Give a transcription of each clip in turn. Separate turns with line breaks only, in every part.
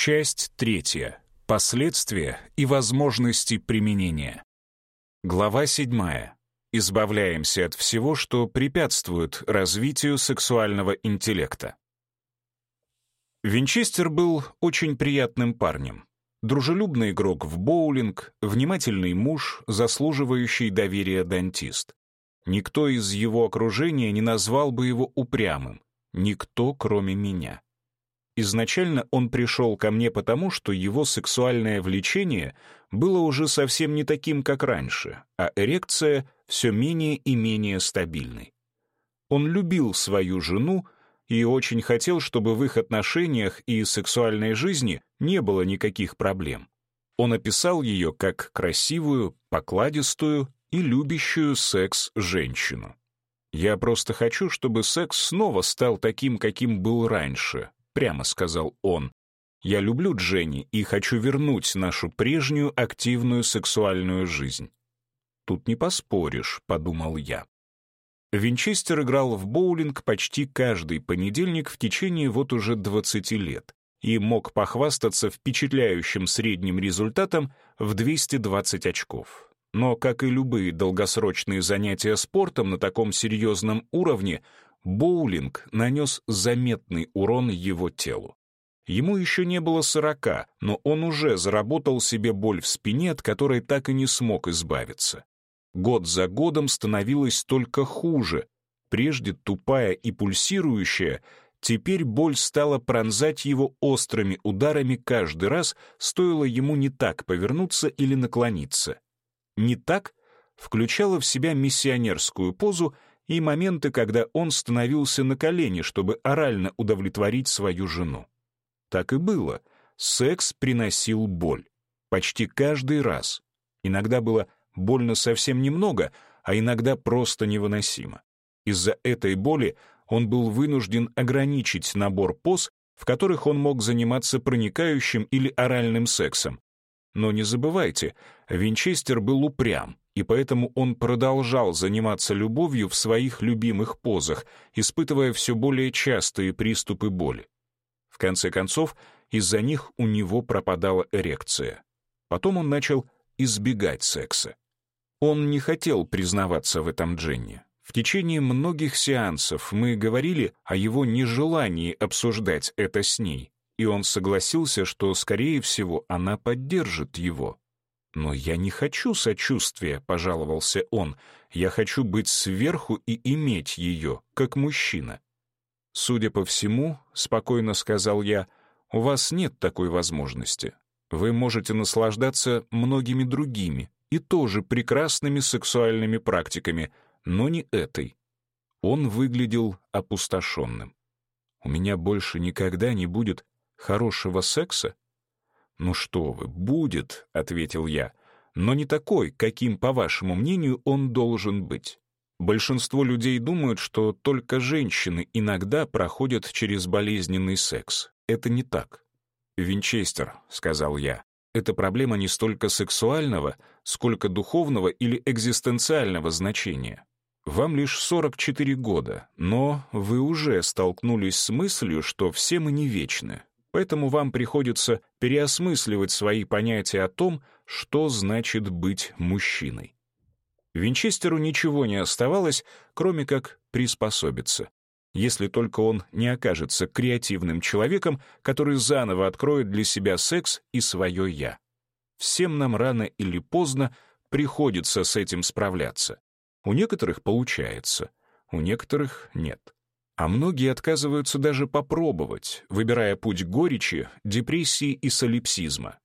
Часть третья. Последствия и возможности применения. Глава седьмая. Избавляемся от всего, что препятствует развитию сексуального интеллекта. Винчестер был очень приятным парнем. Дружелюбный игрок в боулинг, внимательный муж, заслуживающий доверия дантист. Никто из его окружения не назвал бы его упрямым. Никто, кроме меня. Изначально он пришел ко мне потому, что его сексуальное влечение было уже совсем не таким, как раньше, а эрекция все менее и менее стабильной. Он любил свою жену и очень хотел, чтобы в их отношениях и сексуальной жизни не было никаких проблем. Он описал ее как красивую, покладистую и любящую секс женщину. «Я просто хочу, чтобы секс снова стал таким, каким был раньше», прямо сказал он. «Я люблю Дженни и хочу вернуть нашу прежнюю активную сексуальную жизнь». «Тут не поспоришь», — подумал я. Винчестер играл в боулинг почти каждый понедельник в течение вот уже 20 лет и мог похвастаться впечатляющим средним результатом в 220 очков. Но, как и любые долгосрочные занятия спортом на таком серьезном уровне, Боулинг нанес заметный урон его телу. Ему еще не было сорока, но он уже заработал себе боль в спине, от которой так и не смог избавиться. Год за годом становилось только хуже. Прежде тупая и пульсирующая, теперь боль стала пронзать его острыми ударами каждый раз, стоило ему не так повернуться или наклониться. Не так включала в себя миссионерскую позу — и моменты, когда он становился на колени, чтобы орально удовлетворить свою жену. Так и было. Секс приносил боль. Почти каждый раз. Иногда было больно совсем немного, а иногда просто невыносимо. Из-за этой боли он был вынужден ограничить набор поз, в которых он мог заниматься проникающим или оральным сексом, но не забывайте, Винчестер был упрям, и поэтому он продолжал заниматься любовью в своих любимых позах, испытывая все более частые приступы боли. В конце концов, из-за них у него пропадала эрекция. Потом он начал избегать секса. Он не хотел признаваться в этом Дженни. В течение многих сеансов мы говорили о его нежелании обсуждать это с ней, и он согласился, что, скорее всего, она поддержит его. «Но я не хочу сочувствия», — пожаловался он. «Я хочу быть сверху и иметь ее, как мужчина». «Судя по всему», — спокойно сказал я, — «у вас нет такой возможности. Вы можете наслаждаться многими другими и тоже прекрасными сексуальными практиками, но не этой». Он выглядел опустошенным. «У меня больше никогда не будет хорошего секса? «Ну что вы, будет», — ответил я, «но не такой, каким, по вашему мнению, он должен быть». Большинство людей думают, что только женщины иногда проходят через болезненный секс. Это не так. «Винчестер», — сказал я, — «это проблема не столько сексуального, сколько духовного или экзистенциального значения. Вам лишь 44 года, но вы уже столкнулись с мыслью, что все мы не вечны, Поэтому вам приходится переосмысливать свои понятия о том, что значит быть мужчиной. Винчестеру ничего не оставалось, кроме как приспособиться. Если только он не окажется креативным человеком, который заново откроет для себя секс и свое «я». Всем нам рано или поздно приходится с этим справляться. У некоторых получается, у некоторых нет. А многие отказываются даже попробовать, выбирая путь горечи, депрессии и солипсизма.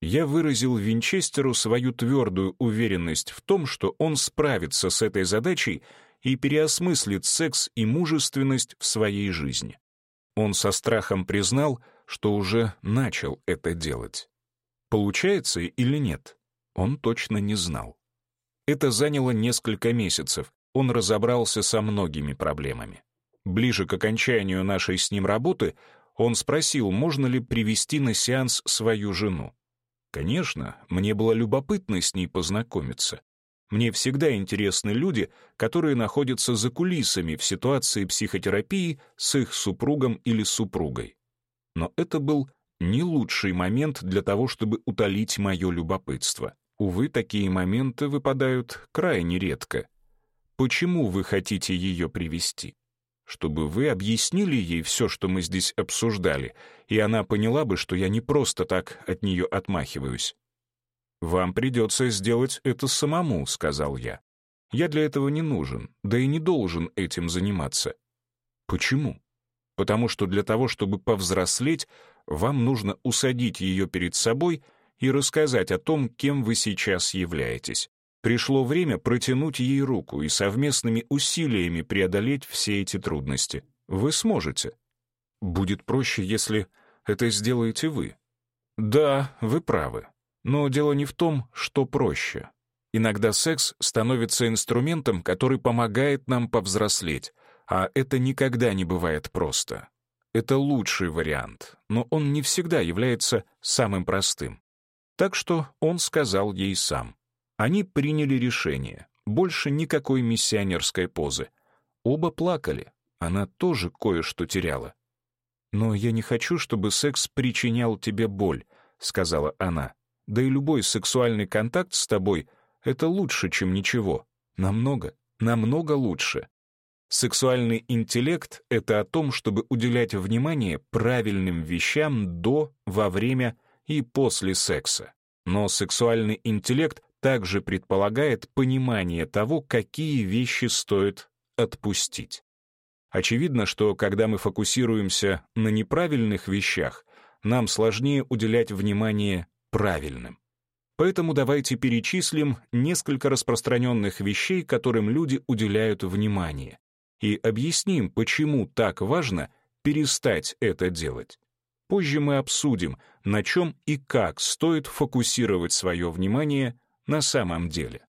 Я выразил Винчестеру свою твердую уверенность в том, что он справится с этой задачей и переосмыслит секс и мужественность в своей жизни. Он со страхом признал, что уже начал это делать. Получается или нет, он точно не знал. Это заняло несколько месяцев, он разобрался со многими проблемами. Ближе к окончанию нашей с ним работы он спросил, можно ли привести на сеанс свою жену. Конечно, мне было любопытно с ней познакомиться. Мне всегда интересны люди, которые находятся за кулисами в ситуации психотерапии с их супругом или супругой. Но это был не лучший момент для того, чтобы утолить мое любопытство. Увы, такие моменты выпадают крайне редко. Почему вы хотите ее привести? чтобы вы объяснили ей все, что мы здесь обсуждали, и она поняла бы, что я не просто так от нее отмахиваюсь. «Вам придется сделать это самому», — сказал я. «Я для этого не нужен, да и не должен этим заниматься». «Почему?» «Потому что для того, чтобы повзрослеть, вам нужно усадить ее перед собой и рассказать о том, кем вы сейчас являетесь. Пришло время протянуть ей руку и совместными усилиями преодолеть все эти трудности. Вы сможете. Будет проще, если это сделаете вы. Да, вы правы. Но дело не в том, что проще. Иногда секс становится инструментом, который помогает нам повзрослеть, а это никогда не бывает просто. Это лучший вариант, но он не всегда является самым простым. Так что он сказал ей сам. Они приняли решение. Больше никакой миссионерской позы. Оба плакали. Она тоже кое-что теряла. «Но я не хочу, чтобы секс причинял тебе боль», — сказала она. «Да и любой сексуальный контакт с тобой — это лучше, чем ничего. Намного, намного лучше». Сексуальный интеллект — это о том, чтобы уделять внимание правильным вещам до, во время и после секса. Но сексуальный интеллект также предполагает понимание того, какие вещи стоит отпустить. Очевидно, что когда мы фокусируемся на неправильных вещах, нам сложнее уделять внимание правильным. Поэтому давайте перечислим несколько распространенных вещей, которым люди уделяют внимание, и объясним, почему так важно перестать это делать. Позже мы обсудим, на чем и как стоит фокусировать свое внимание на самом деле.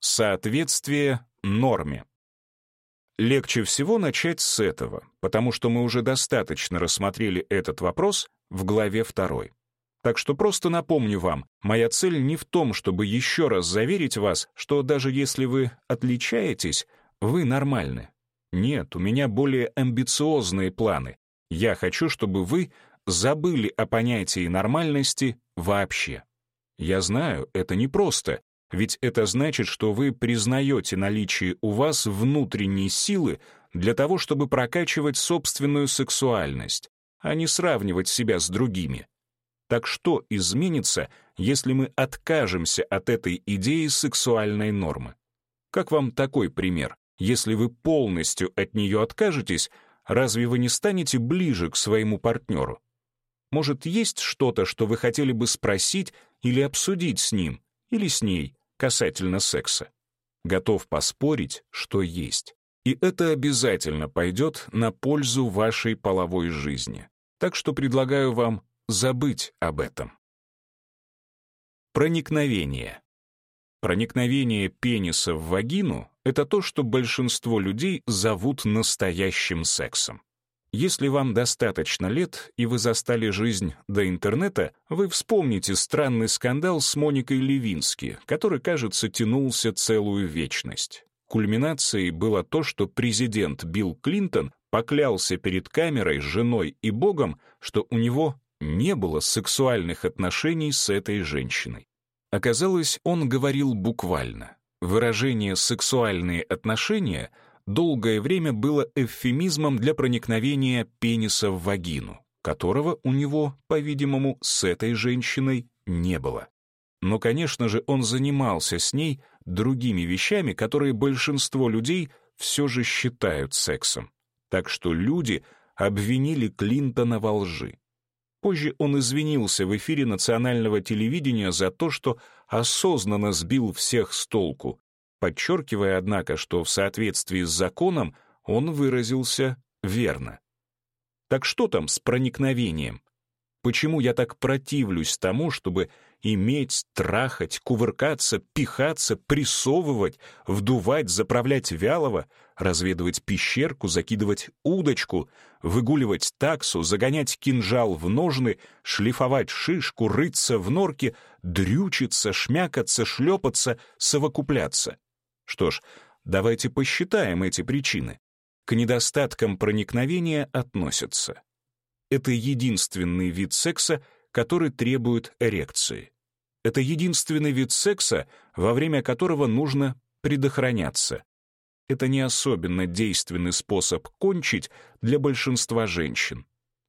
Соответствие норме. Легче всего начать с этого, потому что мы уже достаточно рассмотрели этот вопрос в главе 2. Так что просто напомню вам, моя цель не в том, чтобы еще раз заверить вас, что даже если вы отличаетесь, вы нормальны. Нет, у меня более амбициозные планы. Я хочу, чтобы вы забыли о понятии нормальности вообще. Я знаю, это непросто, ведь это значит, что вы признаете наличие у вас внутренней силы для того, чтобы прокачивать собственную сексуальность, а не сравнивать себя с другими. Так что изменится, если мы откажемся от этой идеи сексуальной нормы? Как вам такой пример? Если вы полностью от нее откажетесь, разве вы не станете ближе к своему партнеру? Может, есть что-то, что вы хотели бы спросить или обсудить с ним или с ней касательно секса. Готов поспорить, что есть. И это обязательно пойдет на пользу вашей половой жизни. Так что предлагаю вам забыть об этом. Проникновение. Проникновение пениса в вагину — это то, что большинство людей зовут настоящим сексом. Если вам достаточно лет, и вы застали жизнь до интернета, вы вспомните странный скандал с Моникой Левински, который, кажется, тянулся целую вечность. Кульминацией было то, что президент Билл Клинтон поклялся перед камерой, женой и Богом, что у него не было сексуальных отношений с этой женщиной. Оказалось, он говорил буквально. Выражение «сексуальные отношения» — долгое время было эвфемизмом для проникновения пениса в вагину, которого у него, по-видимому, с этой женщиной не было. Но, конечно же, он занимался с ней другими вещами, которые большинство людей все же считают сексом. Так что люди обвинили Клинтона во лжи. Позже он извинился в эфире национального телевидения за то, что осознанно сбил всех с толку, подчеркивая, однако, что в соответствии с законом он выразился верно. Так что там с проникновением? Почему я так противлюсь тому, чтобы иметь, трахать, кувыркаться, пихаться, прессовывать, вдувать, заправлять вялого, разведывать пещерку, закидывать удочку, выгуливать таксу, загонять кинжал в ножны, шлифовать шишку, рыться в норке, дрючиться, шмякаться, шлепаться, совокупляться? Что ж, давайте посчитаем эти причины. К недостаткам проникновения относятся. Это единственный вид секса, который требует эрекции. Это единственный вид секса, во время которого нужно предохраняться. Это не особенно действенный способ кончить для большинства женщин.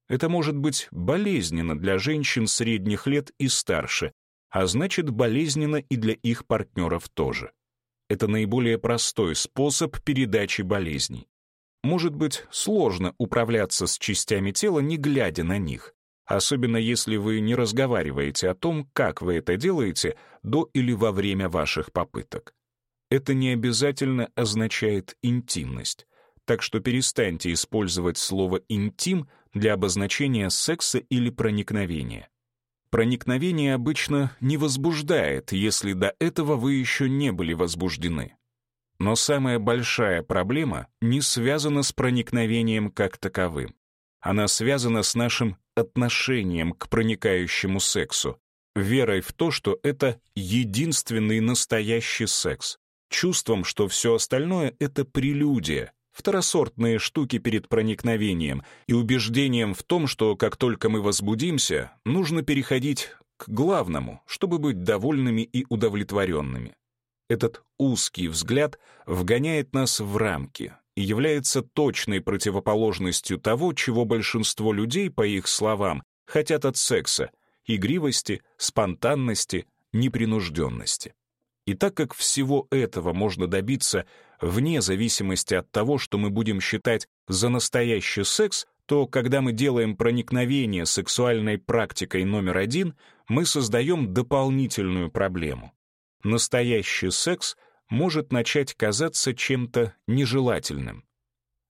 Это может быть болезненно для женщин средних лет и старше, а значит, болезненно и для их партнеров тоже это наиболее простой способ передачи болезней. Может быть, сложно управляться с частями тела, не глядя на них, особенно если вы не разговариваете о том, как вы это делаете до или во время ваших попыток. Это не обязательно означает интимность, так что перестаньте использовать слово «интим» для обозначения секса или проникновения. Проникновение обычно не возбуждает, если до этого вы еще не были возбуждены. Но самая большая проблема не связана с проникновением как таковым. Она связана с нашим отношением к проникающему сексу, верой в то, что это единственный настоящий секс, чувством, что все остальное — это прелюдия, второсортные штуки перед проникновением и убеждением в том, что как только мы возбудимся, нужно переходить к главному, чтобы быть довольными и удовлетворенными. Этот узкий взгляд вгоняет нас в рамки и является точной противоположностью того, чего большинство людей, по их словам, хотят от секса — игривости, спонтанности, непринужденности. И так как всего этого можно добиться вне зависимости от того, что мы будем считать за настоящий секс, то когда мы делаем проникновение сексуальной практикой номер один, мы создаем дополнительную проблему. Настоящий секс может начать казаться чем-то нежелательным.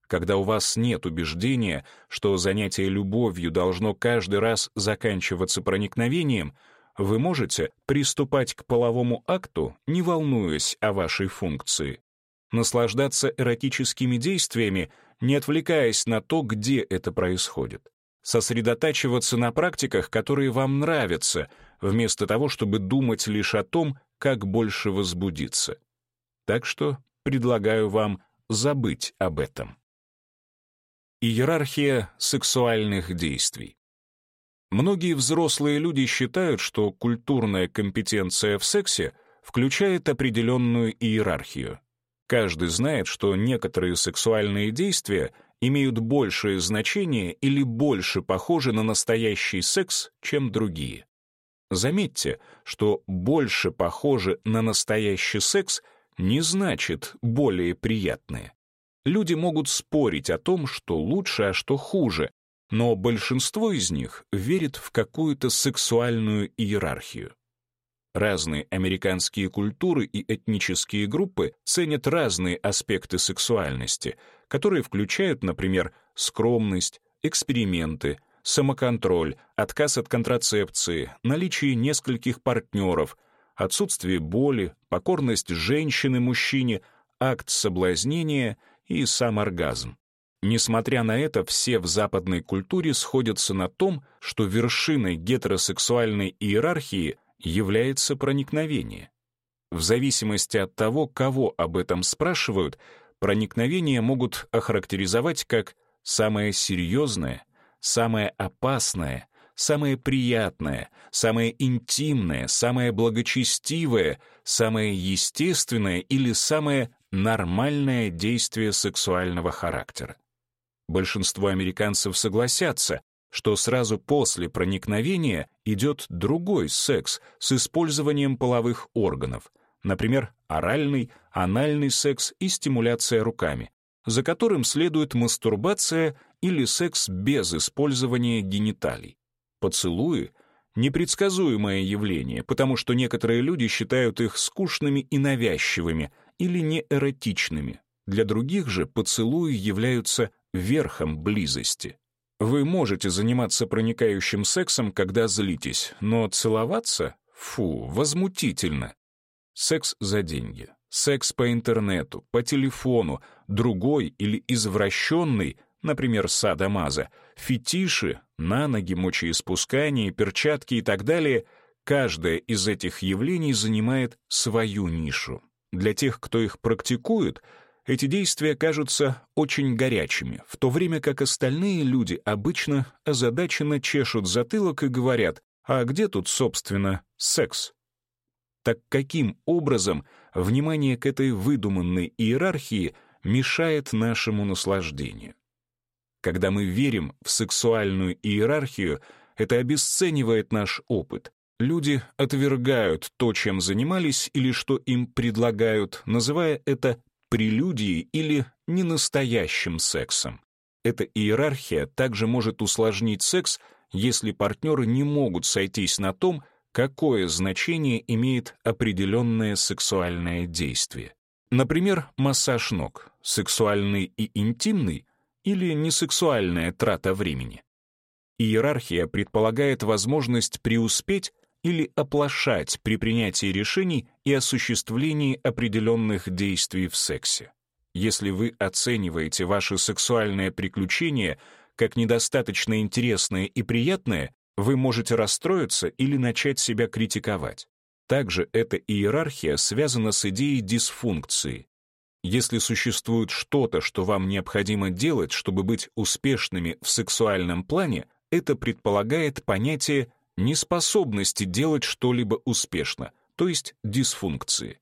Когда у вас нет убеждения, что занятие любовью должно каждый раз заканчиваться проникновением, вы можете приступать к половому акту, не волнуясь о вашей функции наслаждаться эротическими действиями, не отвлекаясь на то, где это происходит. Сосредотачиваться на практиках, которые вам нравятся, вместо того, чтобы думать лишь о том, как больше возбудиться. Так что предлагаю вам забыть об этом. Иерархия сексуальных действий. Многие взрослые люди считают, что культурная компетенция в сексе включает определенную иерархию. Каждый знает, что некоторые сексуальные действия имеют большее значение или больше похожи на настоящий секс, чем другие. Заметьте, что «больше похожи на настоящий секс» не значит «более приятные». Люди могут спорить о том, что лучше, а что хуже, но большинство из них верит в какую-то сексуальную иерархию. Разные американские культуры и этнические группы ценят разные аспекты сексуальности, которые включают, например, скромность, эксперименты, самоконтроль, отказ от контрацепции, наличие нескольких партнеров, отсутствие боли, покорность женщины-мужчине, акт соблазнения и сам оргазм. Несмотря на это, все в западной культуре сходятся на том, что вершиной гетеросексуальной иерархии является проникновение. В зависимости от того, кого об этом спрашивают, проникновение могут охарактеризовать как самое серьезное, самое опасное, самое приятное, самое интимное, самое благочестивое, самое естественное или самое нормальное действие сексуального характера. Большинство американцев согласятся, что сразу после проникновения идет другой секс с использованием половых органов, например, оральный, анальный секс и стимуляция руками, за которым следует мастурбация или секс без использования гениталий. Поцелуи — непредсказуемое явление, потому что некоторые люди считают их скучными и навязчивыми или неэротичными. Для других же поцелуи являются верхом близости. Вы можете заниматься проникающим сексом, когда злитесь, но целоваться? Фу, возмутительно. Секс за деньги. Секс по интернету, по телефону, другой или извращенный, например, садомаза, фетиши, на ноги, мочеиспускание, перчатки и так далее, каждое из этих явлений занимает свою нишу. Для тех, кто их практикует — эти действия кажутся очень горячими, в то время как остальные люди обычно озадаченно чешут затылок и говорят, а где тут, собственно, секс? Так каким образом внимание к этой выдуманной иерархии мешает нашему наслаждению? Когда мы верим в сексуальную иерархию, это обесценивает наш опыт. Люди отвергают то, чем занимались или что им предлагают, называя это прелюдией или ненастоящим сексом. Эта иерархия также может усложнить секс, если партнеры не могут сойтись на том, какое значение имеет определенное сексуальное действие. Например, массаж ног, сексуальный и интимный, или несексуальная трата времени. Иерархия предполагает возможность преуспеть, или оплошать при принятии решений и осуществлении определенных действий в сексе. Если вы оцениваете ваше сексуальное приключение как недостаточно интересное и приятное, вы можете расстроиться или начать себя критиковать. Также эта иерархия связана с идеей дисфункции. Если существует что-то, что вам необходимо делать, чтобы быть успешными в сексуальном плане, это предполагает понятие неспособности делать что-либо успешно, то есть дисфункции.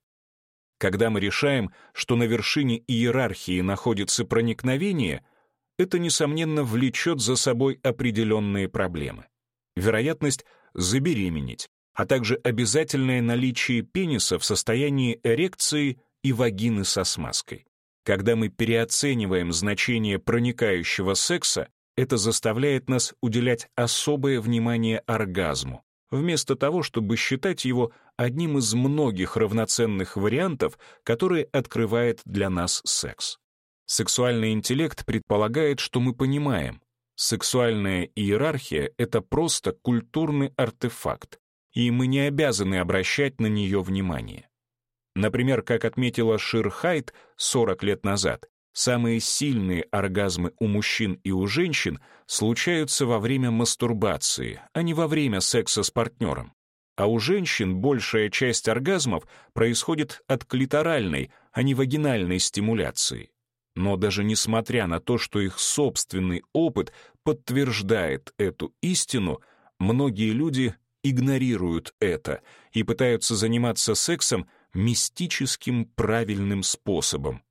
Когда мы решаем, что на вершине иерархии находится проникновение, это, несомненно, влечет за собой определенные проблемы. Вероятность забеременеть, а также обязательное наличие пениса в состоянии эрекции и вагины со смазкой. Когда мы переоцениваем значение проникающего секса, это заставляет нас уделять особое внимание оргазму, вместо того, чтобы считать его одним из многих равноценных вариантов, которые открывает для нас секс. Сексуальный интеллект предполагает, что мы понимаем, сексуальная иерархия — это просто культурный артефакт, и мы не обязаны обращать на нее внимание. Например, как отметила Шир Хайт 40 лет назад, Самые сильные оргазмы у мужчин и у женщин случаются во время мастурбации, а не во время секса с партнером. А у женщин большая часть оргазмов происходит от клиторальной, а не вагинальной стимуляции. Но даже несмотря на то, что их собственный опыт подтверждает эту истину, многие люди игнорируют это и пытаются заниматься сексом мистическим правильным способом.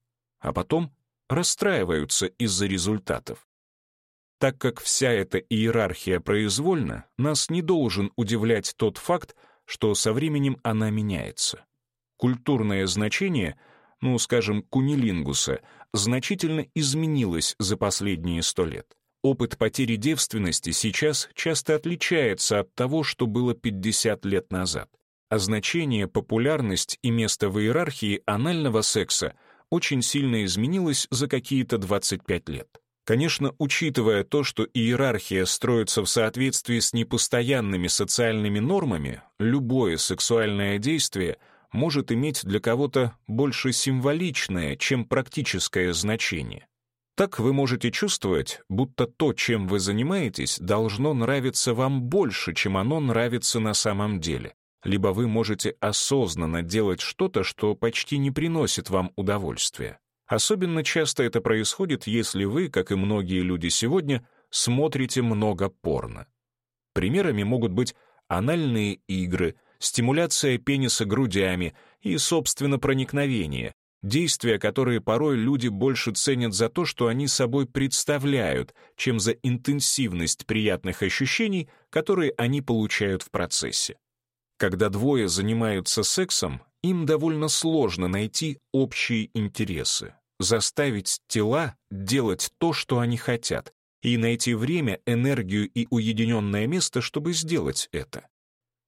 А потом расстраиваются из-за результатов. Так как вся эта иерархия произвольна, нас не должен удивлять тот факт, что со временем она меняется. Культурное значение, ну, скажем, кунилингуса, значительно изменилось за последние сто лет. Опыт потери девственности сейчас часто отличается от того, что было 50 лет назад. А значение, популярность и место в иерархии анального секса – очень сильно изменилась за какие-то 25 лет. Конечно, учитывая то, что иерархия строится в соответствии с непостоянными социальными нормами, любое сексуальное действие может иметь для кого-то больше символичное, чем практическое значение. Так вы можете чувствовать, будто то, чем вы занимаетесь, должно нравиться вам больше, чем оно нравится на самом деле либо вы можете осознанно делать что-то, что почти не приносит вам удовольствия. Особенно часто это происходит, если вы, как и многие люди сегодня, смотрите много порно. Примерами могут быть анальные игры, стимуляция пениса грудями и, собственно, проникновение, действия, которые порой люди больше ценят за то, что они собой представляют, чем за интенсивность приятных ощущений, которые они получают в процессе. Когда двое занимаются сексом, им довольно сложно найти общие интересы, заставить тела делать то, что они хотят, и найти время, энергию и уединенное место, чтобы сделать это.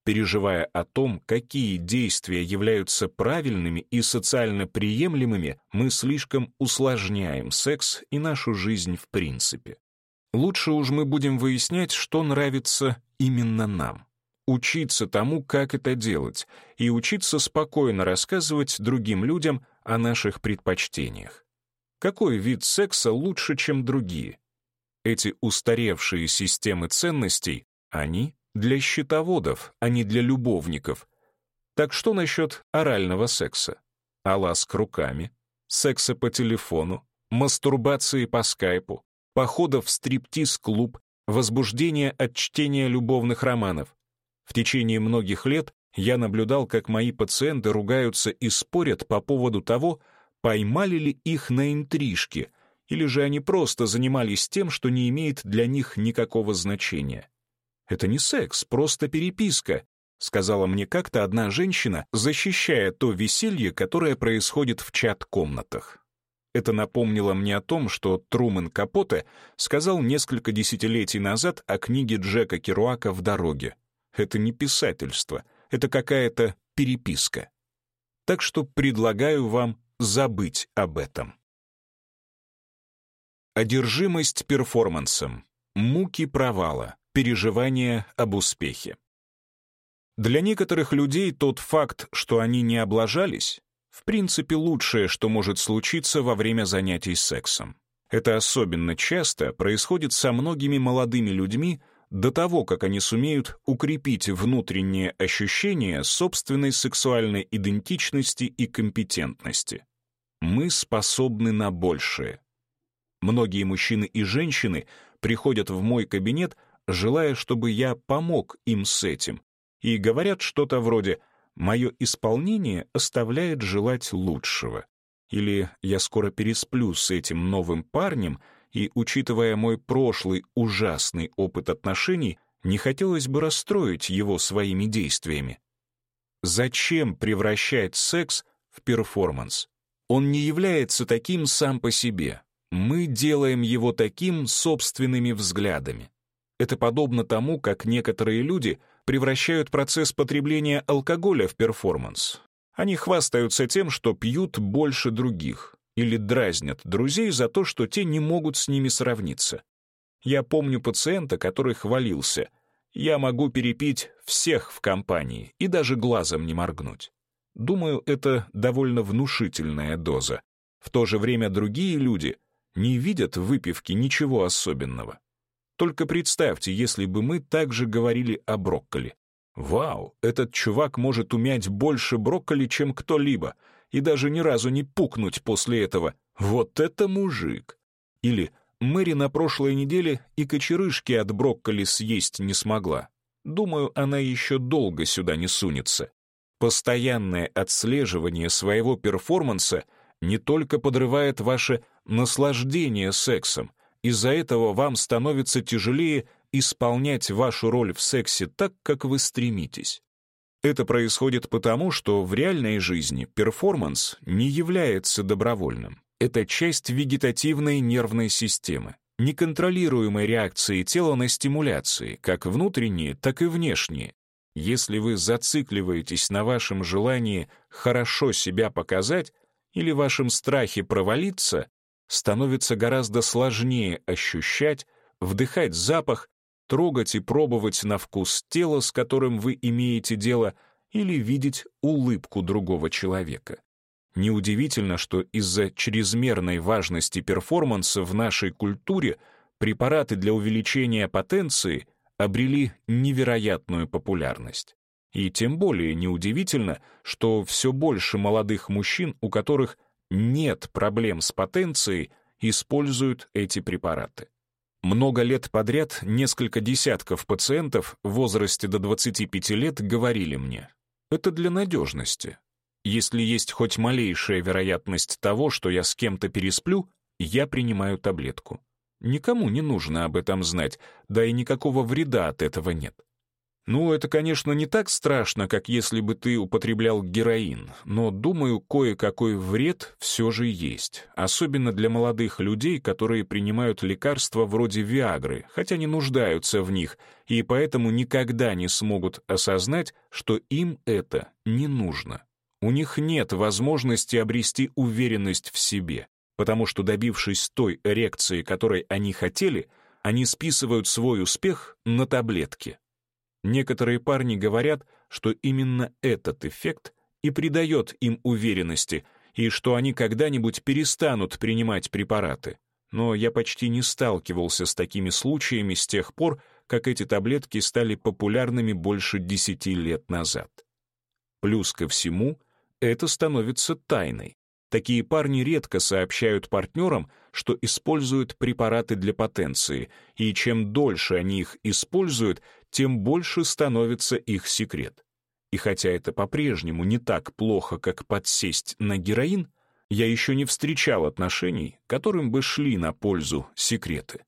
Переживая о том, какие действия являются правильными и социально приемлемыми, мы слишком усложняем секс и нашу жизнь в принципе. Лучше уж мы будем выяснять, что нравится именно нам учиться тому, как это делать, и учиться спокойно рассказывать другим людям о наших предпочтениях. Какой вид секса лучше, чем другие? Эти устаревшие системы ценностей, они для счетоводов, а не для любовников. Так что насчет орального секса? Аласк руками, секса по телефону, мастурбации по скайпу, походов в стриптиз-клуб, возбуждение от чтения любовных романов. В течение многих лет я наблюдал, как мои пациенты ругаются и спорят по поводу того, поймали ли их на интрижке, или же они просто занимались тем, что не имеет для них никакого значения. «Это не секс, просто переписка», — сказала мне как-то одна женщина, защищая то веселье, которое происходит в чат-комнатах. Это напомнило мне о том, что Трумэн Капоте сказал несколько десятилетий назад о книге Джека Керуака «В дороге». Это не писательство, это какая-то переписка. Так что предлагаю вам забыть об этом. Одержимость перформансом, муки провала, переживания об успехе. Для некоторых людей тот факт, что они не облажались, в принципе лучшее, что может случиться во время занятий сексом. Это особенно часто происходит со многими молодыми людьми, до того, как они сумеют укрепить внутреннее ощущение собственной сексуальной идентичности и компетентности. Мы способны на большее. Многие мужчины и женщины приходят в мой кабинет, желая, чтобы я помог им с этим, и говорят что-то вроде «Мое исполнение оставляет желать лучшего» или «Я скоро пересплю с этим новым парнем», и, учитывая мой прошлый ужасный опыт отношений, не хотелось бы расстроить его своими действиями. Зачем превращать секс в перформанс? Он не является таким сам по себе. Мы делаем его таким собственными взглядами. Это подобно тому, как некоторые люди превращают процесс потребления алкоголя в перформанс. Они хвастаются тем, что пьют больше других, или дразнят друзей за то, что те не могут с ними сравниться. Я помню пациента, который хвалился. Я могу перепить всех в компании и даже глазом не моргнуть. Думаю, это довольно внушительная доза. В то же время другие люди не видят в выпивке ничего особенного. Только представьте, если бы мы также говорили о брокколи. Вау, этот чувак может умять больше брокколи, чем кто-либо — и даже ни разу не пукнуть после этого. Вот это мужик! Или Мэри на прошлой неделе и кочерышки от брокколи съесть не смогла. Думаю, она еще долго сюда не сунется. Постоянное отслеживание своего перформанса не только подрывает ваше наслаждение сексом, из-за этого вам становится тяжелее исполнять вашу роль в сексе так, как вы стремитесь. Это происходит потому, что в реальной жизни перформанс не является добровольным. Это часть вегетативной нервной системы, неконтролируемой реакции тела на стимуляции, как внутренние, так и внешние. Если вы зацикливаетесь на вашем желании хорошо себя показать или вашем страхе провалиться, становится гораздо сложнее ощущать, вдыхать запах трогать и пробовать на вкус тело, с которым вы имеете дело, или видеть улыбку другого человека. Неудивительно, что из-за чрезмерной важности перформанса в нашей культуре препараты для увеличения потенции обрели невероятную популярность. И тем более неудивительно, что все больше молодых мужчин, у которых нет проблем с потенцией, используют эти препараты. Много лет подряд несколько десятков пациентов в возрасте до 25 лет говорили мне, это для надежности. Если есть хоть малейшая вероятность того, что я с кем-то пересплю, я принимаю таблетку. Никому не нужно об этом знать, да и никакого вреда от этого нет. Ну, это, конечно, не так страшно, как если бы ты употреблял героин, но, думаю, кое-какой вред все же есть, особенно для молодых людей, которые принимают лекарства вроде Виагры, хотя не нуждаются в них, и поэтому никогда не смогут осознать, что им это не нужно. У них нет возможности обрести уверенность в себе, потому что, добившись той эрекции, которой они хотели, они списывают свой успех на таблетки. Некоторые парни говорят, что именно этот эффект и придает им уверенности, и что они когда-нибудь перестанут принимать препараты. Но я почти не сталкивался с такими случаями с тех пор, как эти таблетки стали популярными больше 10 лет назад. Плюс ко всему, это становится тайной. Такие парни редко сообщают партнерам, что используют препараты для потенции, и чем дольше они их используют, тем больше становится их секрет. И хотя это по-прежнему не так плохо, как подсесть на героин, я еще не встречал отношений, которым бы шли на пользу секреты.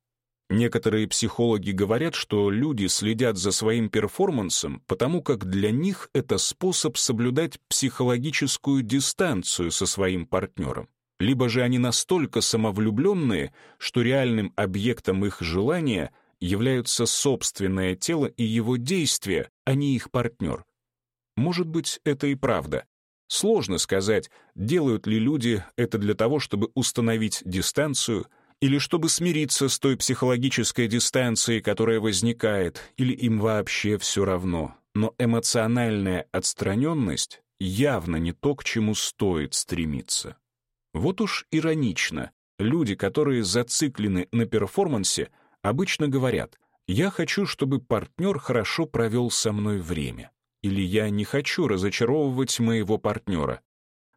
Некоторые психологи говорят, что люди следят за своим перформансом, потому как для них это способ соблюдать психологическую дистанцию со своим партнером. Либо же они настолько самовлюбленные, что реальным объектом их желания являются собственное тело и его действия, а не их партнер. Может быть, это и правда. Сложно сказать, делают ли люди это для того, чтобы установить дистанцию — или чтобы смириться с той психологической дистанцией, которая возникает, или им вообще все равно. Но эмоциональная отстраненность явно не то, к чему стоит стремиться. Вот уж иронично. Люди, которые зациклены на перформансе, Обычно говорят, я хочу, чтобы партнер хорошо провел со мной время, или я не хочу разочаровывать моего партнера.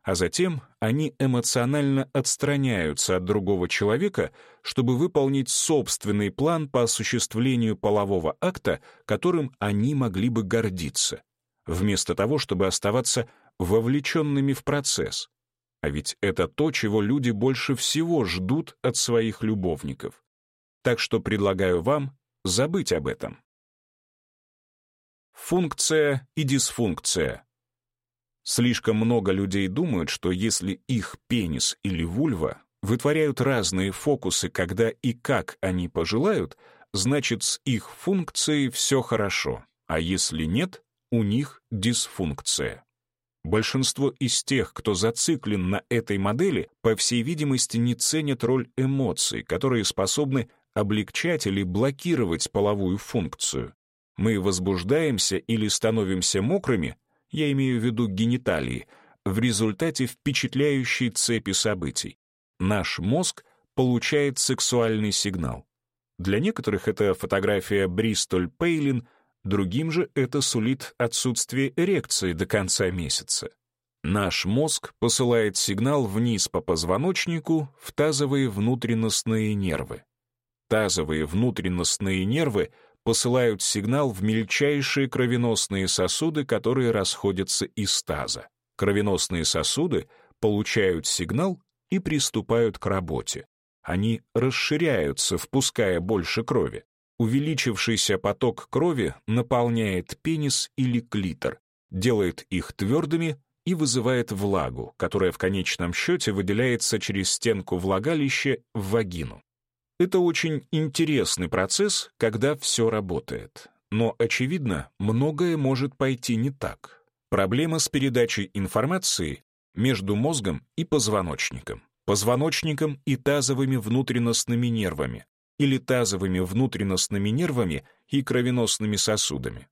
А затем они эмоционально отстраняются от другого человека, чтобы выполнить собственный план по осуществлению полового акта, которым они могли бы гордиться, вместо того, чтобы оставаться вовлеченными в процесс. А ведь это то, чего люди больше всего ждут от своих любовников так что предлагаю вам забыть об этом. Функция и дисфункция. Слишком много людей думают, что если их пенис или вульва вытворяют разные фокусы, когда и как они пожелают, значит, с их функцией все хорошо, а если нет, у них дисфункция. Большинство из тех, кто зациклен на этой модели, по всей видимости, не ценят роль эмоций, которые способны облегчать или блокировать половую функцию. Мы возбуждаемся или становимся мокрыми, я имею в виду гениталии, в результате впечатляющей цепи событий. Наш мозг получает сексуальный сигнал. Для некоторых это фотография Бристоль-Пейлин, другим же это сулит отсутствие эрекции до конца месяца. Наш мозг посылает сигнал вниз по позвоночнику в тазовые внутренностные нервы тазовые внутренностные нервы посылают сигнал в мельчайшие кровеносные сосуды, которые расходятся из таза. Кровеносные сосуды получают сигнал и приступают к работе. Они расширяются, впуская больше крови. Увеличившийся поток крови наполняет пенис или клитор, делает их твердыми и вызывает влагу, которая в конечном счете выделяется через стенку влагалища в вагину. Это очень интересный процесс, когда все работает. Но, очевидно, многое может пойти не так. Проблема с передачей информации между мозгом и позвоночником, позвоночником и тазовыми внутренностными нервами или тазовыми внутренностными нервами и кровеносными сосудами.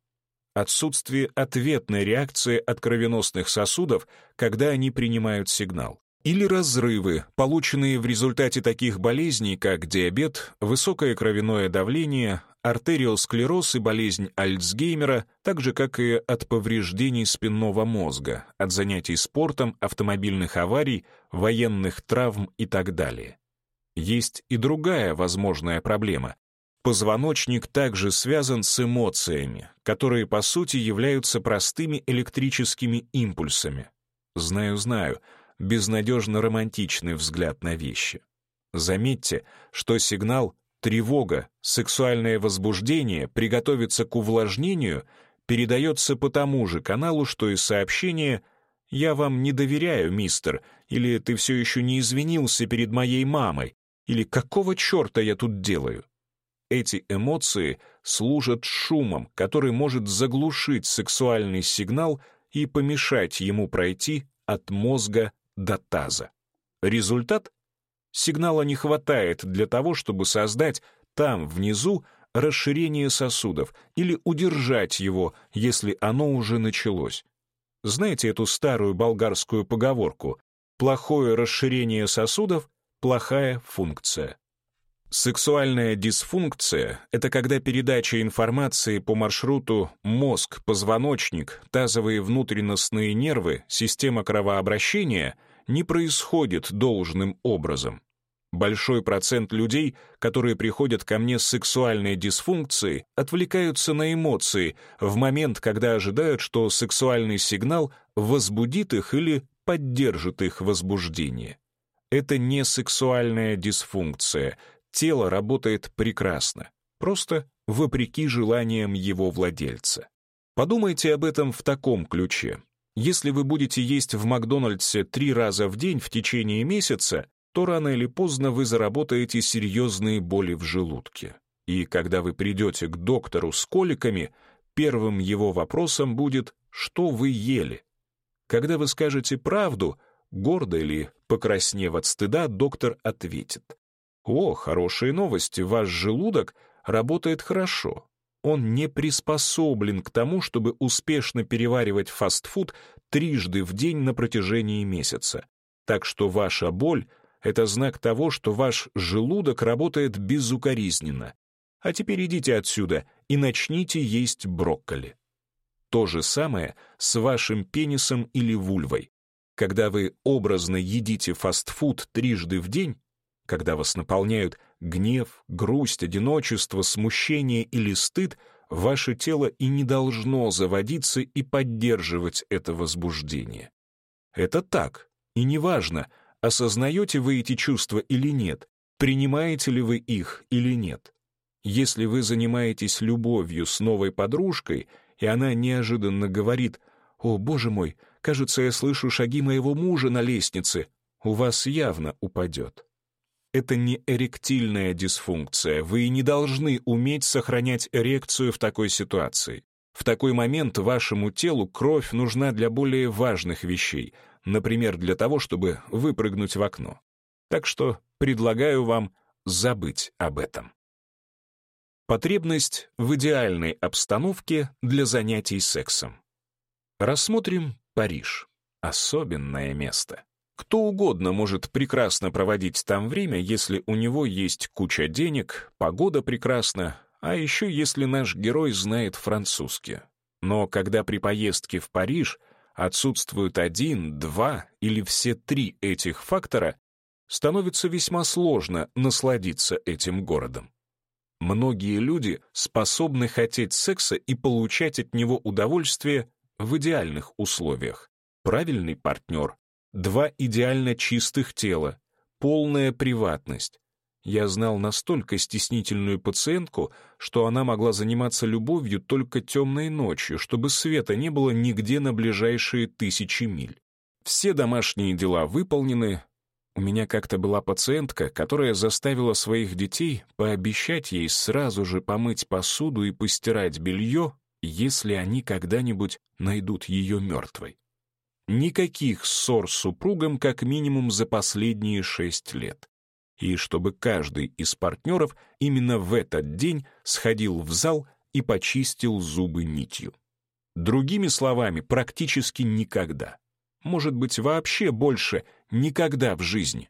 Отсутствие ответной реакции от кровеносных сосудов, когда они принимают сигнал или разрывы, полученные в результате таких болезней, как диабет, высокое кровяное давление, артериосклероз и болезнь Альцгеймера, так же, как и от повреждений спинного мозга, от занятий спортом, автомобильных аварий, военных травм и так далее. Есть и другая возможная проблема. Позвоночник также связан с эмоциями, которые, по сути, являются простыми электрическими импульсами. Знаю-знаю — безнадежно романтичный взгляд на вещи. Заметьте, что сигнал «тревога», «сексуальное возбуждение», «приготовиться к увлажнению» передается по тому же каналу, что и сообщение «Я вам не доверяю, мистер», или «Ты все еще не извинился перед моей мамой», или «Какого черта я тут делаю?» Эти эмоции служат шумом, который может заглушить сексуальный сигнал и помешать ему пройти от мозга до таза. Результат? Сигнала не хватает для того, чтобы создать там, внизу, расширение сосудов или удержать его, если оно уже началось. Знаете эту старую болгарскую поговорку «плохое расширение сосудов – плохая функция». Сексуальная дисфункция — это когда передача информации по маршруту мозг, позвоночник, тазовые внутренностные нервы, система кровообращения не происходит должным образом. Большой процент людей, которые приходят ко мне с сексуальной дисфункцией, отвлекаются на эмоции в момент, когда ожидают, что сексуальный сигнал возбудит их или поддержит их возбуждение. Это не сексуальная дисфункция — тело работает прекрасно, просто вопреки желаниям его владельца. Подумайте об этом в таком ключе. Если вы будете есть в Макдональдсе три раза в день в течение месяца, то рано или поздно вы заработаете серьезные боли в желудке. И когда вы придете к доктору с коликами, первым его вопросом будет «Что вы ели?». Когда вы скажете правду, гордо или покраснев от стыда, доктор ответит о, хорошие новости, ваш желудок работает хорошо. Он не приспособлен к тому, чтобы успешно переваривать фастфуд трижды в день на протяжении месяца. Так что ваша боль — это знак того, что ваш желудок работает безукоризненно. А теперь идите отсюда и начните есть брокколи. То же самое с вашим пенисом или вульвой. Когда вы образно едите фастфуд трижды в день, когда вас наполняют гнев, грусть, одиночество, смущение или стыд, ваше тело и не должно заводиться и поддерживать это возбуждение. Это так, и неважно, осознаете вы эти чувства или нет, принимаете ли вы их или нет. Если вы занимаетесь любовью с новой подружкой, и она неожиданно говорит «О, боже мой, кажется, я слышу шаги моего мужа на лестнице», у вас явно упадет это не эректильная дисфункция. Вы не должны уметь сохранять эрекцию в такой ситуации. В такой момент вашему телу кровь нужна для более важных вещей, например, для того, чтобы выпрыгнуть в окно. Так что предлагаю вам забыть об этом. Потребность в идеальной обстановке для занятий сексом. Рассмотрим Париж. Особенное место. Кто угодно может прекрасно проводить там время, если у него есть куча денег, погода прекрасна, а еще если наш герой знает французский. Но когда при поездке в Париж отсутствуют один, два или все три этих фактора, становится весьма сложно насладиться этим городом. Многие люди способны хотеть секса и получать от него удовольствие в идеальных условиях. Правильный партнер, Два идеально чистых тела, полная приватность. Я знал настолько стеснительную пациентку, что она могла заниматься любовью только темной ночью, чтобы света не было нигде на ближайшие тысячи миль. Все домашние дела выполнены. У меня как-то была пациентка, которая заставила своих детей пообещать ей сразу же помыть посуду и постирать белье, если они когда-нибудь найдут ее мертвой никаких ссор с супругом как минимум за последние шесть лет. И чтобы каждый из партнеров именно в этот день сходил в зал и почистил зубы нитью. Другими словами, практически никогда. Может быть, вообще больше никогда в жизни.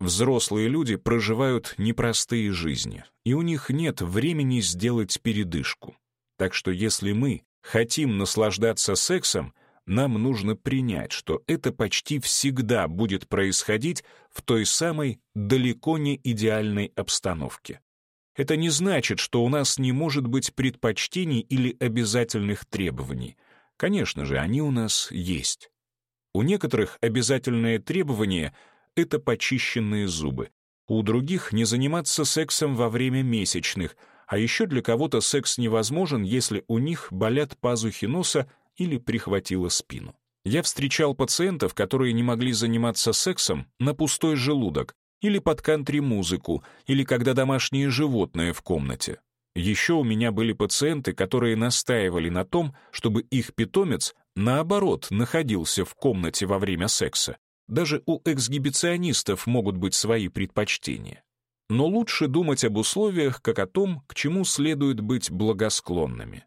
Взрослые люди проживают непростые жизни, и у них нет времени сделать передышку. Так что если мы хотим наслаждаться сексом, нам нужно принять, что это почти всегда будет происходить в той самой далеко не идеальной обстановке. Это не значит, что у нас не может быть предпочтений или обязательных требований. Конечно же, они у нас есть. У некоторых обязательное требование — это почищенные зубы. У других — не заниматься сексом во время месячных, а еще для кого-то секс невозможен, если у них болят пазухи носа или прихватило спину. Я встречал пациентов, которые не могли заниматься сексом на пустой желудок, или под кантри-музыку, или когда домашние животные в комнате. Еще у меня были пациенты, которые настаивали на том, чтобы их питомец, наоборот, находился в комнате во время секса. Даже у эксгибиционистов могут быть свои предпочтения. Но лучше думать об условиях, как о том, к чему следует быть благосклонными.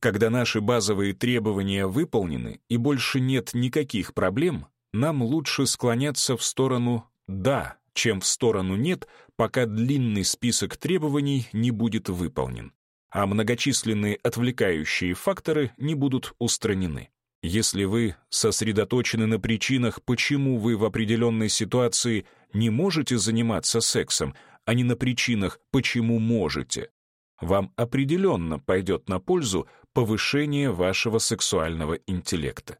Когда наши базовые требования выполнены и больше нет никаких проблем, нам лучше склоняться в сторону «да», чем в сторону «нет», пока длинный список требований не будет выполнен, а многочисленные отвлекающие факторы не будут устранены. Если вы сосредоточены на причинах, почему вы в определенной ситуации не можете заниматься сексом, а не на причинах, почему можете, вам определенно пойдет на пользу повышение вашего сексуального интеллекта.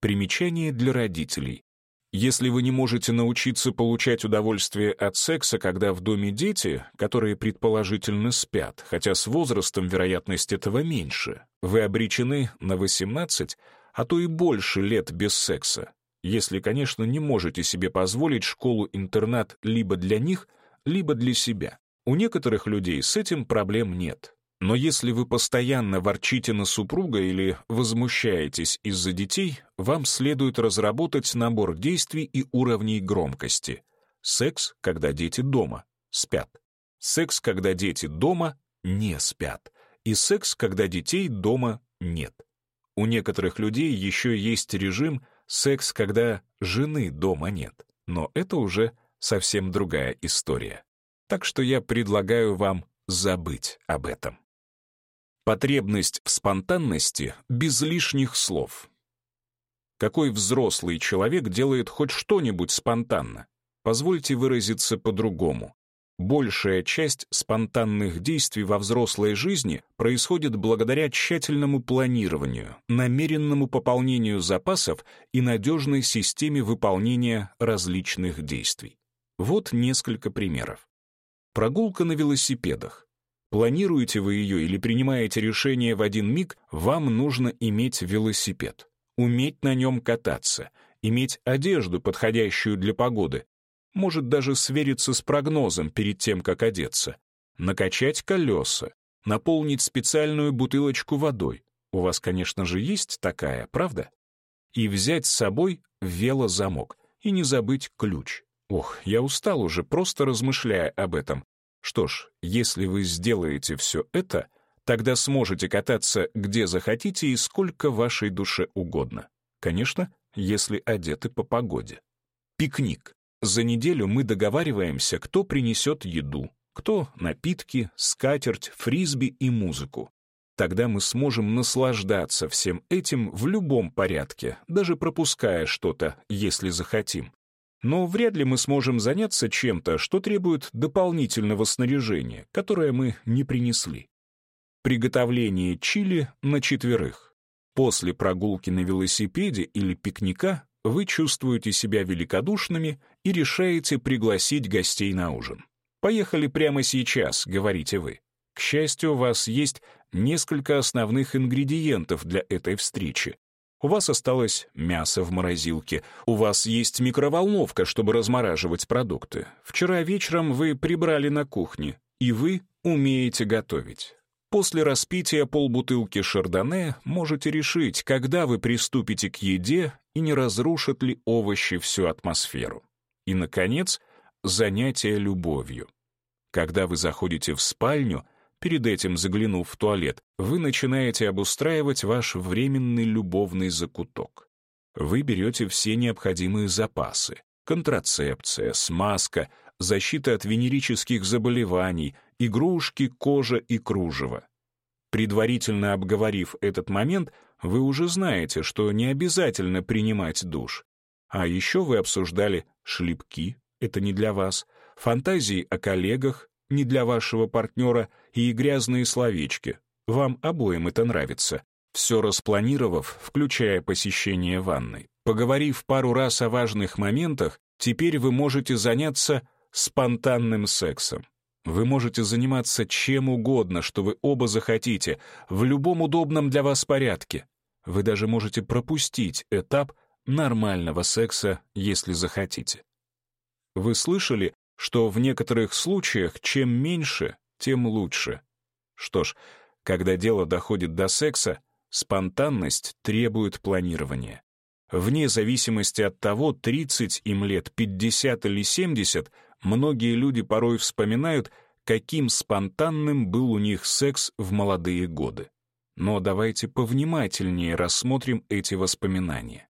Примечание для родителей. Если вы не можете научиться получать удовольствие от секса, когда в доме дети, которые предположительно спят, хотя с возрастом вероятность этого меньше, вы обречены на 18, а то и больше лет без секса, если, конечно, не можете себе позволить школу-интернат либо для них, либо для себя. У некоторых людей с этим проблем нет. Но если вы постоянно ворчите на супруга или возмущаетесь из-за детей, вам следует разработать набор действий и уровней громкости. Секс, когда дети дома, спят. Секс, когда дети дома, не спят. И секс, когда детей дома нет. У некоторых людей еще есть режим «секс, когда жены дома нет». Но это уже совсем другая история. Так что я предлагаю вам забыть об этом. Потребность в спонтанности без лишних слов. Какой взрослый человек делает хоть что-нибудь спонтанно? Позвольте выразиться по-другому. Большая часть спонтанных действий во взрослой жизни происходит благодаря тщательному планированию, намеренному пополнению запасов и надежной системе выполнения различных действий. Вот несколько примеров. Прогулка на велосипедах. Планируете вы ее или принимаете решение в один миг, вам нужно иметь велосипед, уметь на нем кататься, иметь одежду, подходящую для погоды, может даже свериться с прогнозом перед тем, как одеться, накачать колеса, наполнить специальную бутылочку водой. У вас, конечно же, есть такая, правда? И взять с собой велозамок, и не забыть ключ. Ох, я устал уже, просто размышляя об этом. Что ж, если вы сделаете все это, тогда сможете кататься где захотите и сколько вашей душе угодно. Конечно, если одеты по погоде. Пикник. За неделю мы договариваемся, кто принесет еду, кто напитки, скатерть, фрисби и музыку. Тогда мы сможем наслаждаться всем этим в любом порядке, даже пропуская что-то, если захотим, но вряд ли мы сможем заняться чем-то, что требует дополнительного снаряжения, которое мы не принесли. Приготовление чили на четверых. После прогулки на велосипеде или пикника вы чувствуете себя великодушными и решаете пригласить гостей на ужин. «Поехали прямо сейчас», — говорите вы. К счастью, у вас есть несколько основных ингредиентов для этой встречи, у вас осталось мясо в морозилке, у вас есть микроволновка, чтобы размораживать продукты. Вчера вечером вы прибрали на кухне, и вы умеете готовить. После распития полбутылки шардоне можете решить, когда вы приступите к еде и не разрушат ли овощи всю атмосферу. И, наконец, занятие любовью. Когда вы заходите в спальню — перед этим заглянув в туалет, вы начинаете обустраивать ваш временный любовный закуток. Вы берете все необходимые запасы — контрацепция, смазка, защита от венерических заболеваний, игрушки, кожа и кружево. Предварительно обговорив этот момент, вы уже знаете, что не обязательно принимать душ. А еще вы обсуждали шлепки, это не для вас, фантазии о коллегах, не для вашего партнера и грязные словечки. Вам обоим это нравится. Все распланировав, включая посещение ванной, поговорив пару раз о важных моментах, теперь вы можете заняться спонтанным сексом. Вы можете заниматься чем угодно, что вы оба захотите, в любом удобном для вас порядке. Вы даже можете пропустить этап нормального секса, если захотите. Вы слышали что в некоторых случаях чем меньше, тем лучше. Что ж, когда дело доходит до секса, спонтанность требует планирования. Вне зависимости от того, 30 им лет, 50 или 70, многие люди порой вспоминают, каким спонтанным был у них секс в молодые годы. Но давайте повнимательнее рассмотрим эти воспоминания.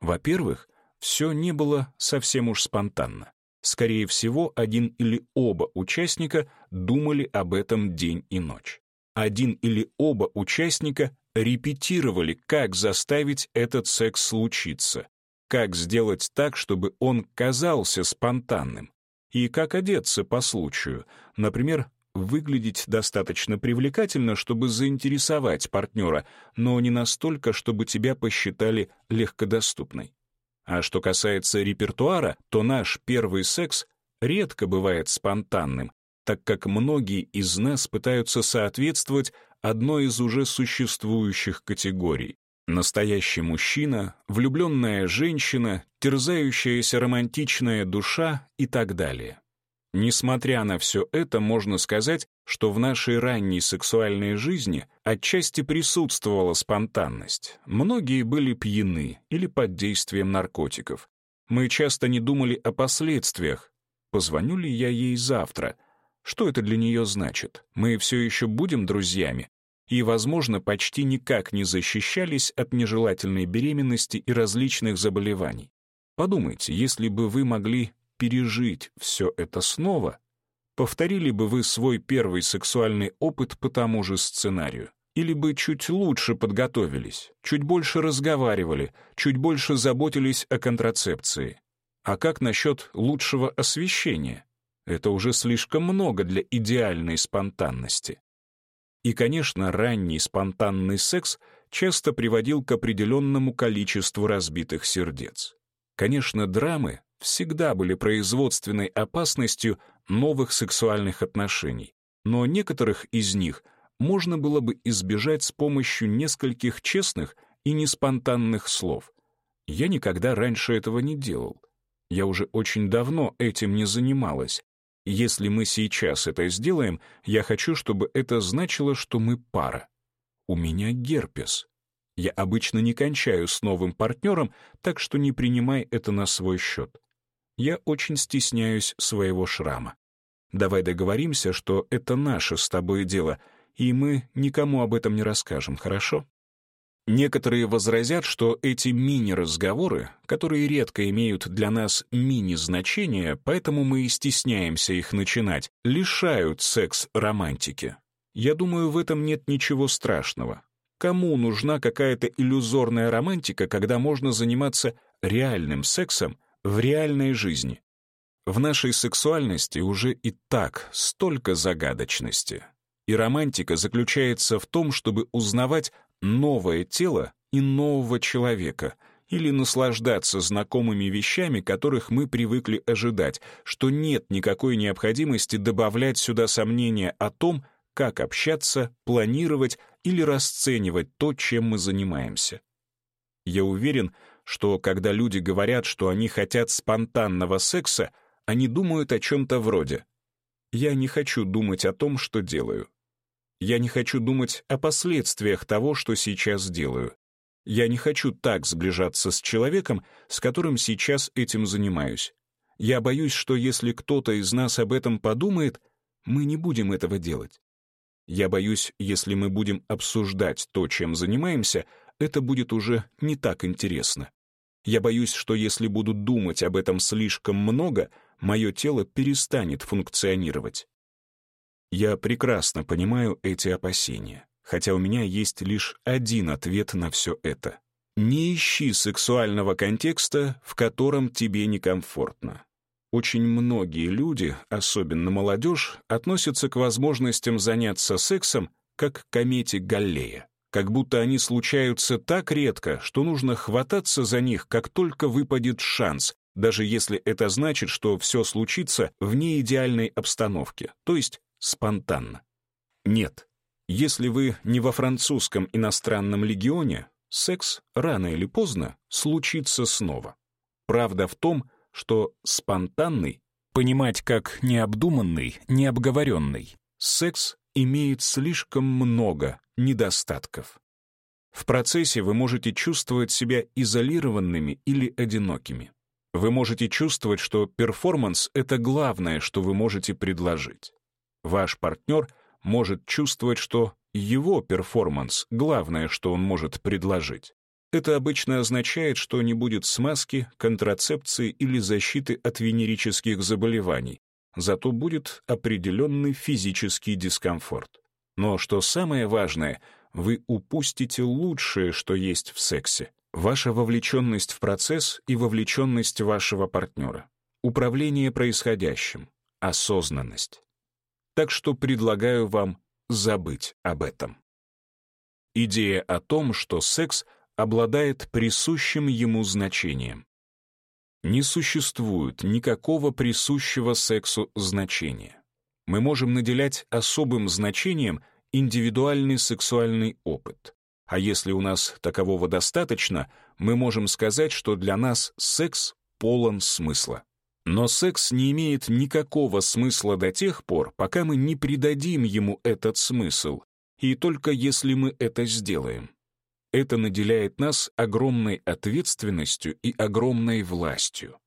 Во-первых, все не было совсем уж спонтанно. Скорее всего, один или оба участника думали об этом день и ночь. Один или оба участника репетировали, как заставить этот секс случиться, как сделать так, чтобы он казался спонтанным, и как одеться по случаю, например, выглядеть достаточно привлекательно, чтобы заинтересовать партнера, но не настолько, чтобы тебя посчитали легкодоступной. А что касается репертуара, то наш первый секс редко бывает спонтанным, так как многие из нас пытаются соответствовать одной из уже существующих категорий. Настоящий мужчина, влюбленная женщина, терзающаяся романтичная душа и так далее. Несмотря на все это, можно сказать, что в нашей ранней сексуальной жизни отчасти присутствовала спонтанность. Многие были пьяны или под действием наркотиков. Мы часто не думали о последствиях. Позвоню ли я ей завтра? Что это для нее значит? Мы все еще будем друзьями? И, возможно, почти никак не защищались от нежелательной беременности и различных заболеваний. Подумайте, если бы вы могли пережить все это снова, повторили бы вы свой первый сексуальный опыт по тому же сценарию? Или бы чуть лучше подготовились, чуть больше разговаривали, чуть больше заботились о контрацепции? А как насчет лучшего освещения? Это уже слишком много для идеальной спонтанности. И, конечно, ранний спонтанный секс часто приводил к определенному количеству разбитых сердец. Конечно, драмы всегда были производственной опасностью новых сексуальных отношений, но некоторых из них можно было бы избежать с помощью нескольких честных и неспонтанных слов. Я никогда раньше этого не делал. Я уже очень давно этим не занималась. Если мы сейчас это сделаем, я хочу, чтобы это значило, что мы пара. У меня герпес. Я обычно не кончаю с новым партнером, так что не принимай это на свой счет. Я очень стесняюсь своего шрама. Давай договоримся, что это наше с тобой дело, и мы никому об этом не расскажем, хорошо? Некоторые возразят, что эти мини-разговоры, которые редко имеют для нас мини-значение, поэтому мы и стесняемся их начинать, лишают секс романтики. Я думаю, в этом нет ничего страшного. Кому нужна какая-то иллюзорная романтика, когда можно заниматься реальным сексом в реальной жизни. В нашей сексуальности уже и так столько загадочности. И романтика заключается в том, чтобы узнавать новое тело и нового человека или наслаждаться знакомыми вещами, которых мы привыкли ожидать, что нет никакой необходимости добавлять сюда сомнения о том, как общаться, планировать или расценивать то, чем мы занимаемся. Я уверен, что когда люди говорят, что они хотят спонтанного секса, они думают о чем-то вроде «Я не хочу думать о том, что делаю». «Я не хочу думать о последствиях того, что сейчас делаю». «Я не хочу так сближаться с человеком, с которым сейчас этим занимаюсь». «Я боюсь, что если кто-то из нас об этом подумает, мы не будем этого делать». «Я боюсь, если мы будем обсуждать то, чем занимаемся, это будет уже не так интересно». Я боюсь, что если буду думать об этом слишком много, мое тело перестанет функционировать. Я прекрасно понимаю эти опасения, хотя у меня есть лишь один ответ на все это. Не ищи сексуального контекста, в котором тебе некомфортно. Очень многие люди, особенно молодежь, относятся к возможностям заняться сексом как к комете Галлея как будто они случаются так редко, что нужно хвататься за них, как только выпадет шанс, даже если это значит, что все случится в неидеальной обстановке, то есть спонтанно. Нет. Если вы не во французском иностранном легионе, секс рано или поздно случится снова. Правда в том, что спонтанный, понимать как необдуманный, необговоренный, секс имеет слишком много недостатков. В процессе вы можете чувствовать себя изолированными или одинокими. Вы можете чувствовать, что перформанс — это главное, что вы можете предложить. Ваш партнер может чувствовать, что его перформанс — главное, что он может предложить. Это обычно означает, что не будет смазки, контрацепции или защиты от венерических заболеваний, зато будет определенный физический дискомфорт. Но что самое важное, вы упустите лучшее, что есть в сексе. Ваша вовлеченность в процесс и вовлеченность вашего партнера. Управление происходящим. Осознанность. Так что предлагаю вам забыть об этом. Идея о том, что секс обладает присущим ему значением. Не существует никакого присущего сексу значения мы можем наделять особым значением индивидуальный сексуальный опыт. А если у нас такового достаточно, мы можем сказать, что для нас секс полон смысла. Но секс не имеет никакого смысла до тех пор, пока мы не придадим ему этот смысл, и только если мы это сделаем. Это наделяет нас огромной ответственностью и огромной властью.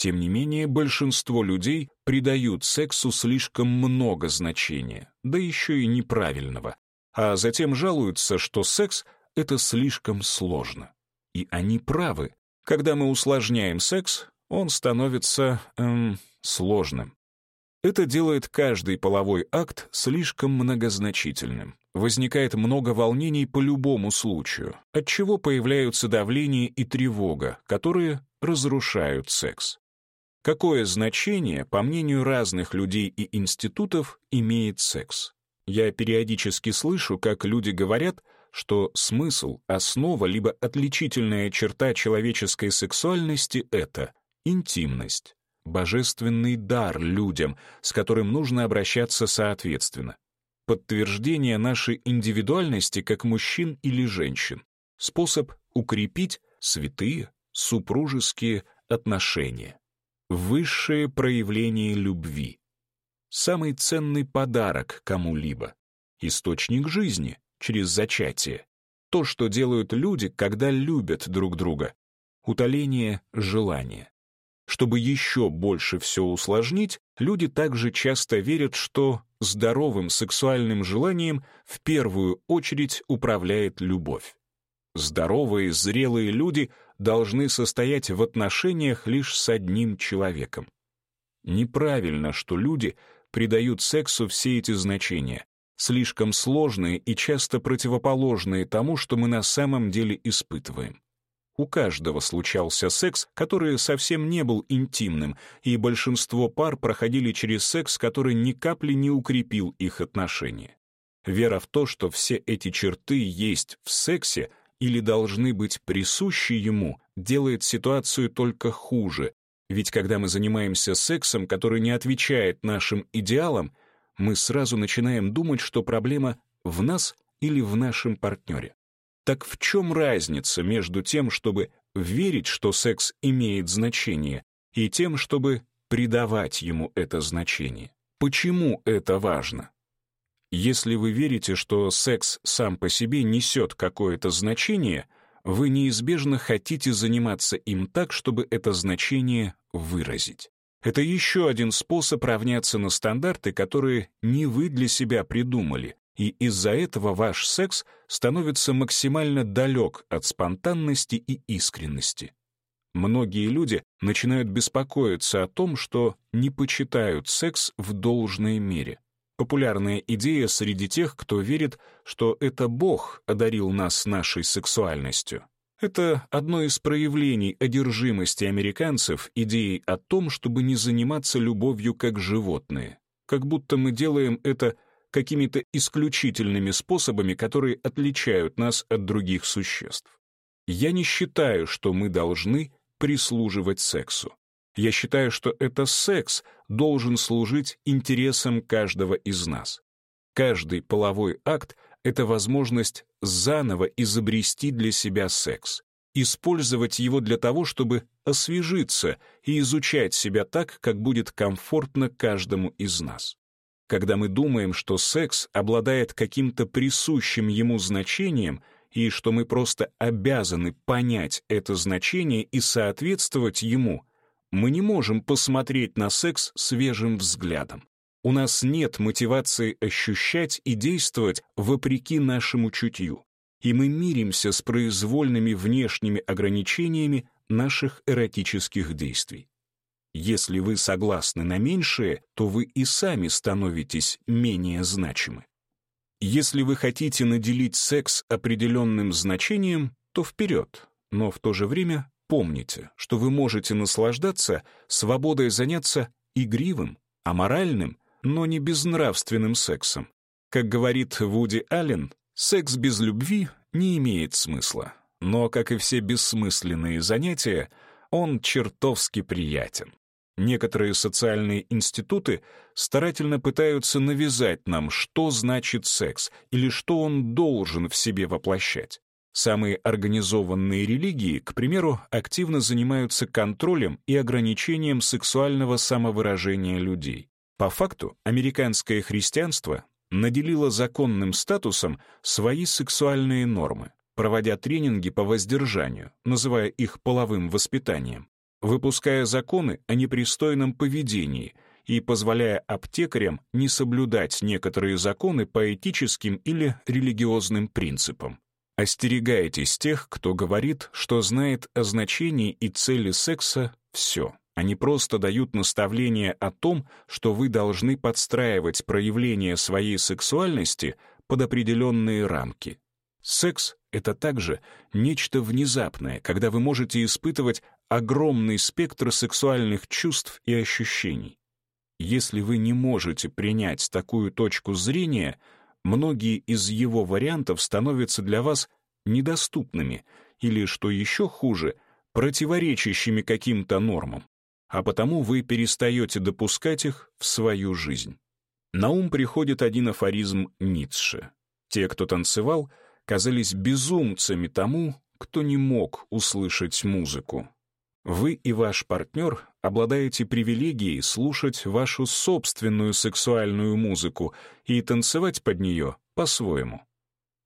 Тем не менее, большинство людей придают сексу слишком много значения, да еще и неправильного, а затем жалуются, что секс — это слишком сложно. И они правы. Когда мы усложняем секс, он становится эм, сложным. Это делает каждый половой акт слишком многозначительным. Возникает много волнений по любому случаю, от чего появляются давление и тревога, которые разрушают секс. Какое значение, по мнению разных людей и институтов, имеет секс? Я периодически слышу, как люди говорят, что смысл, основа, либо отличительная черта человеческой сексуальности — это интимность, божественный дар людям, с которым нужно обращаться соответственно, подтверждение нашей индивидуальности как мужчин или женщин, способ укрепить святые супружеские отношения высшее проявление любви. Самый ценный подарок кому-либо. Источник жизни через зачатие. То, что делают люди, когда любят друг друга. Утоление желания. Чтобы еще больше все усложнить, люди также часто верят, что здоровым сексуальным желанием в первую очередь управляет любовь. Здоровые, зрелые люди должны состоять в отношениях лишь с одним человеком. Неправильно, что люди придают сексу все эти значения, слишком сложные и часто противоположные тому, что мы на самом деле испытываем. У каждого случался секс, который совсем не был интимным, и большинство пар проходили через секс, который ни капли не укрепил их отношения. Вера в то, что все эти черты есть в сексе — или должны быть присущи ему, делает ситуацию только хуже. Ведь когда мы занимаемся сексом, который не отвечает нашим идеалам, мы сразу начинаем думать, что проблема в нас или в нашем партнере. Так в чем разница между тем, чтобы верить, что секс имеет значение, и тем, чтобы придавать ему это значение? Почему это важно? Если вы верите, что секс сам по себе несет какое-то значение, вы неизбежно хотите заниматься им так, чтобы это значение выразить. Это еще один способ равняться на стандарты, которые не вы для себя придумали, и из-за этого ваш секс становится максимально далек от спонтанности и искренности. Многие люди начинают беспокоиться о том, что не почитают секс в должной мере — Популярная идея среди тех, кто верит, что это Бог одарил нас нашей сексуальностью. Это одно из проявлений одержимости американцев идеей о том, чтобы не заниматься любовью как животные. Как будто мы делаем это какими-то исключительными способами, которые отличают нас от других существ. Я не считаю, что мы должны прислуживать сексу. Я считаю, что это секс должен служить интересам каждого из нас. Каждый половой акт — это возможность заново изобрести для себя секс, использовать его для того, чтобы освежиться и изучать себя так, как будет комфортно каждому из нас. Когда мы думаем, что секс обладает каким-то присущим ему значением — и что мы просто обязаны понять это значение и соответствовать ему, мы не можем посмотреть на секс свежим взглядом. У нас нет мотивации ощущать и действовать вопреки нашему чутью, и мы миримся с произвольными внешними ограничениями наших эротических действий. Если вы согласны на меньшее, то вы и сами становитесь менее значимы. Если вы хотите наделить секс определенным значением, то вперед, но в то же время Помните, что вы можете наслаждаться свободой заняться игривым, аморальным, но не безнравственным сексом. Как говорит Вуди Аллен, секс без любви не имеет смысла. Но, как и все бессмысленные занятия, он чертовски приятен. Некоторые социальные институты старательно пытаются навязать нам, что значит секс или что он должен в себе воплощать. Самые организованные религии, к примеру, активно занимаются контролем и ограничением сексуального самовыражения людей. По факту, американское христианство наделило законным статусом свои сексуальные нормы, проводя тренинги по воздержанию, называя их половым воспитанием, выпуская законы о непристойном поведении и позволяя аптекарям не соблюдать некоторые законы по этическим или религиозным принципам. Остерегайтесь тех, кто говорит, что знает о значении и цели секса все. Они просто дают наставление о том, что вы должны подстраивать проявление своей сексуальности под определенные рамки. Секс — это также нечто внезапное, когда вы можете испытывать огромный спектр сексуальных чувств и ощущений. Если вы не можете принять такую точку зрения — многие из его вариантов становятся для вас недоступными или, что еще хуже, противоречащими каким-то нормам, а потому вы перестаете допускать их в свою жизнь. На ум приходит один афоризм Ницше. Те, кто танцевал, казались безумцами тому, кто не мог услышать музыку. Вы и ваш партнер обладаете привилегией слушать вашу собственную сексуальную музыку и танцевать под нее по-своему.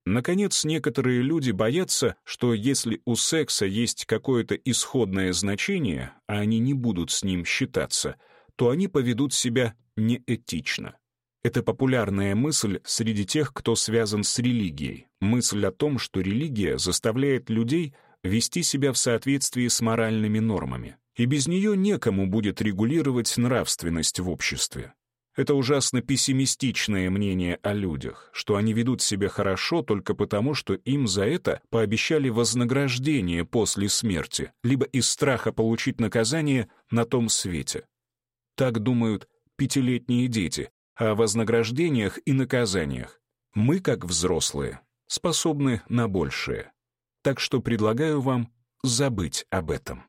Наконец, некоторые люди боятся, что если у секса есть какое-то исходное значение, а они не будут с ним считаться, то они поведут себя неэтично. Это популярная мысль среди тех, кто связан с религией. Мысль о том, что религия заставляет людей вести себя в соответствии с моральными нормами и без нее некому будет регулировать нравственность в обществе. Это ужасно пессимистичное мнение о людях, что они ведут себя хорошо только потому, что им за это пообещали вознаграждение после смерти, либо из страха получить наказание на том свете. Так думают пятилетние дети о вознаграждениях и наказаниях. Мы, как взрослые, способны на большее. Так что предлагаю вам забыть об этом.